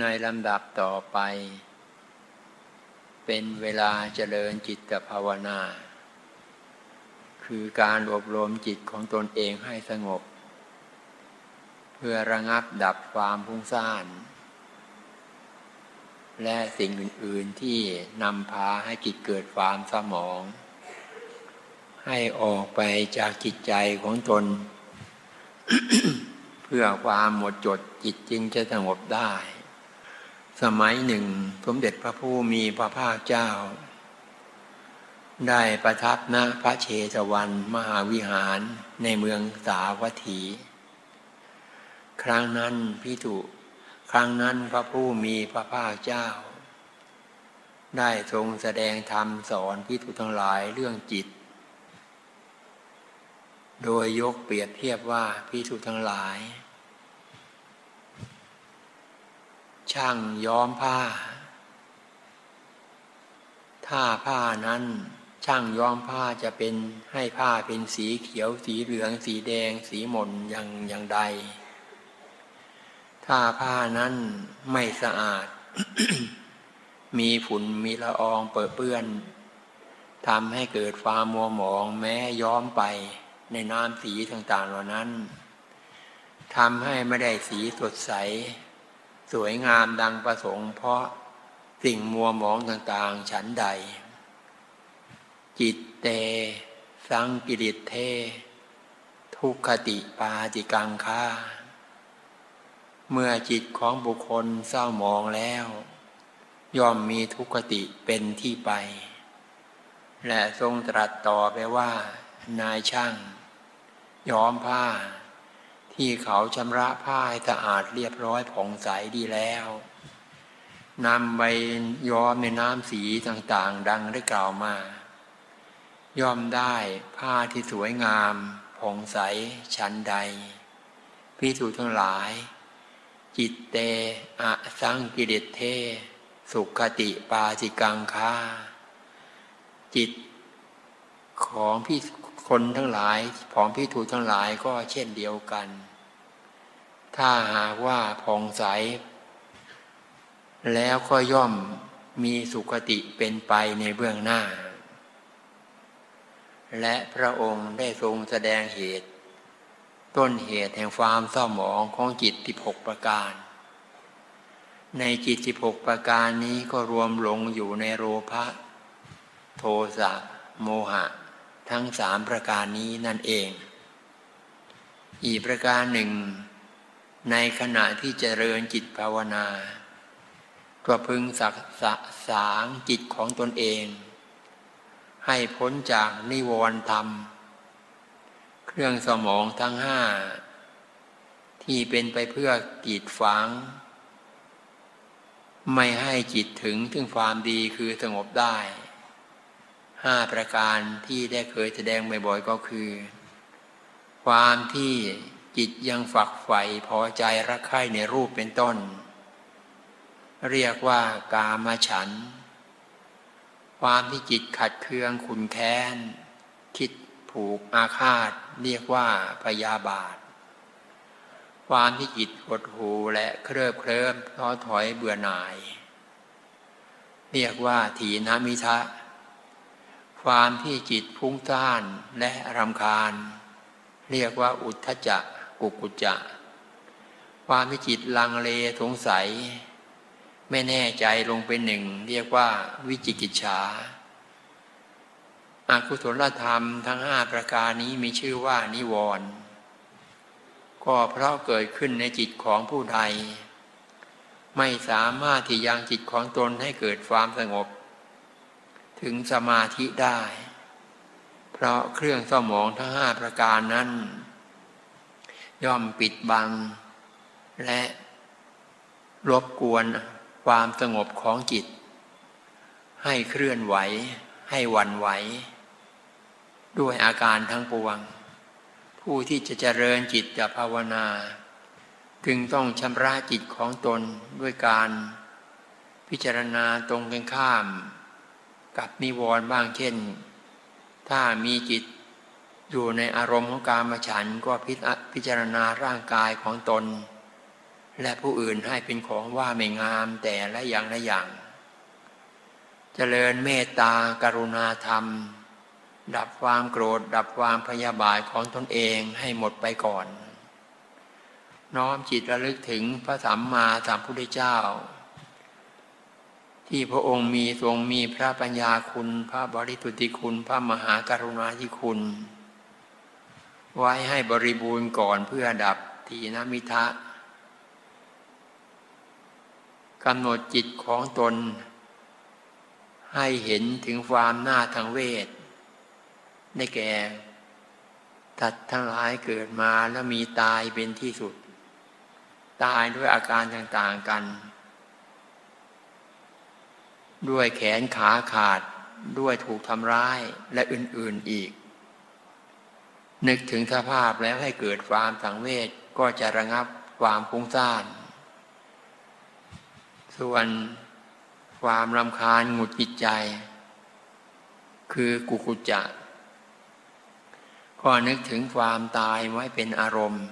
ในลำดับต่อไป เป็นเวลาเจริญจิตภาวนา คือการอบรมจิตของตนเองให้สงบ เพื่อระงับดับความพุ่งซ่าน และสิ่งอื่น ๆที่นำพาให้จิตเกิดความสมอง ให้ออกไปจากจิตใจของตน เพื่อความหมดจดจิตจริงจะสงบได้ สมัยหนึ่งสมเด็จพระผู้มีพระภาคเจ้า ได้ประทับณพระเชตวันมหาวิหารในเมืองสาวัตถี ครั้งนั้นพิถุครั้งนั้นพระผู้มีพระภาคเจ้า ได้ทรงแสดงธรรมสอนพิถุทั้งหลายเรื่องจิต โดยยกเปรียบเทียบว่าพิถุทั้งหลาย ช่างย้อมผ้า ถ้าผ้านั้นช่างย้อมผ้าจะเป็นให้ผ้าเป็นสีเขียวสีเหลือง สีแดง สีหม่นอย่างอย่างใด ถ้าผ้านั้นไม่สะอาด มีฝุ่นมีละอองเปิดเปื้อนทำให้เกิดความมัวหมองแม้ย้อมไปในน้ำสีต่างๆเหล่านั้นทำให้ไม่ได้สีสดใส สวยงามดังประสงค์ เพราะสิ่งมัวหมองต่างๆ ฉันใด จิตเต สังกิริเท ทุกขติปาติกังค่าเมื่อจิตของบุคคลเศร้าหมองแล้ว ย่อมมีทุกขติเป็นที่ไป และทรงตรัสต่อไปว่า นายช่าง ย้อมผ้า ที่เขาชำระผ้าให้สะอาดเรียบร้อยผ่องใสดีแล้วนำไปย้อมในน้ำสีต่างๆ ดังได้กล่าวมา ย่อมได้ผ้าที่สวยงามผ่องใสชั้นใดพิสูจทั้งหลาย จิตเตอะสังกิเลเท สุขติปาสิกังคาจิตของพี่ คนทั้งหลายผองพิทูทั้งหลายก็เช่นเดียวกัน ถ้าหากว่าผ่องใส แล้วก็ย่อมมีสุขติเป็นไปในเบื้องหน้า และพระองค์ได้ทรงแสดงเหตุ ต้นเหตุแห่งความเศร้าหมองของจิตที่หกประการ ในจิตที่หกประการนี้ก็รวมลงอยู่ในโรภะโทสะโมหะ ทั้งสามประการนี้นั่นเอง อีกประการหนึ่ง ในขณะที่เจริญจิตภาวนาก็พึงสักสะสางจิตของตนเอง ให้พ้นจากนิวรณ์ธรรม เครื่องสมองทั้งห้า ที่เป็นไปเพื่อกีดฝัง ไม่ให้จิตถึงถึงความดีคือสงบได้ ห้าประการที่ได้เคยแสดงบ่อยๆก็คือ ความที่จิตยังฝักใฝ่พอใจรักใคร่ในรูปเป็นต้น เรียกว่ากามฉัน ความที่จิตขัดเคืองขุนแค้น คิดผูกอาฆาต เรียกว่าพยาบาท ความที่จิตหดหูและเครือบเคลิ้มท้อถอยเบื่อหน่าย เรียกว่าถีนามิทะ ความที่จิตพุ่งต้านและรำคาญ เรียกว่าอุทธจักกุกุจจะ ความที่จิตลังเลสงสัย ไม่แน่ใจลงเป็นหนึ่ง เรียกว่าวิจิกิจฉาอากุศลธรรมทั้งห้าประการนี้มีชื่อว่านิวรณ์ก็เพราะเกิดขึ้นในจิตของผู้ใด ไม่สามารถที่ยังจิตของตนให้เกิดความสงบ ถึงสมาธิได้ เพราะเครื่องสมองทั้งห้าประการนั้น ย่อมปิดบัง และรบกวนความสงบของจิต ให้เคลื่อนไหว ให้วันไหว ด้วยอาการทั้งปวง ผู้ที่จะเจริญจิตจะภาวนา จึงต้องชำระจิตของตนด้วยการพิจารณาตรงกันข้าม กับนิวรณ์บ้างเช่น ถ้ามีจิตอยู่ในอารมณ์ของการมาฉันก็พิจารณาร่างกายของตน และผู้อื่นให้เป็นของว่าไม่งามแต่ละอย่างละอย่าง เจริญเมตตากรุณาธรรม ดับความโกรธ ดับความพยาบาทของตนเองให้หมดไปก่อน น้อมจิตระลึกถึงพระสัมมาสัมพุทธเจ้า ที่พระองค์มีทรงมีพระปัญญาคุณ พระบริสุทธิคุณ พระมหากรุณาธิคุณ ไว้ให้บริบูรณ์ก่อนเพื่อดับทีนมิทะกำหนดจิตของตน ให้เห็นถึงความหน้าทางเวท ได้แก่ตัดทั้งหลายเกิดมาแล้วมีตายเป็นที่สุด ตายด้วยอาการต่างๆกัน ด้วยแขนขาขาดด้วยถูกทำร้ายและอื่นๆอีก นึกถึงสภาพแล้วให้เกิดความสังเวชก็จะระงับความฟุ้งซ่าน ส่วนความรำคาญหงุดหงิดใจ คือกุกุจจะก็นึกถึงความตายไว้เป็นอารมณ์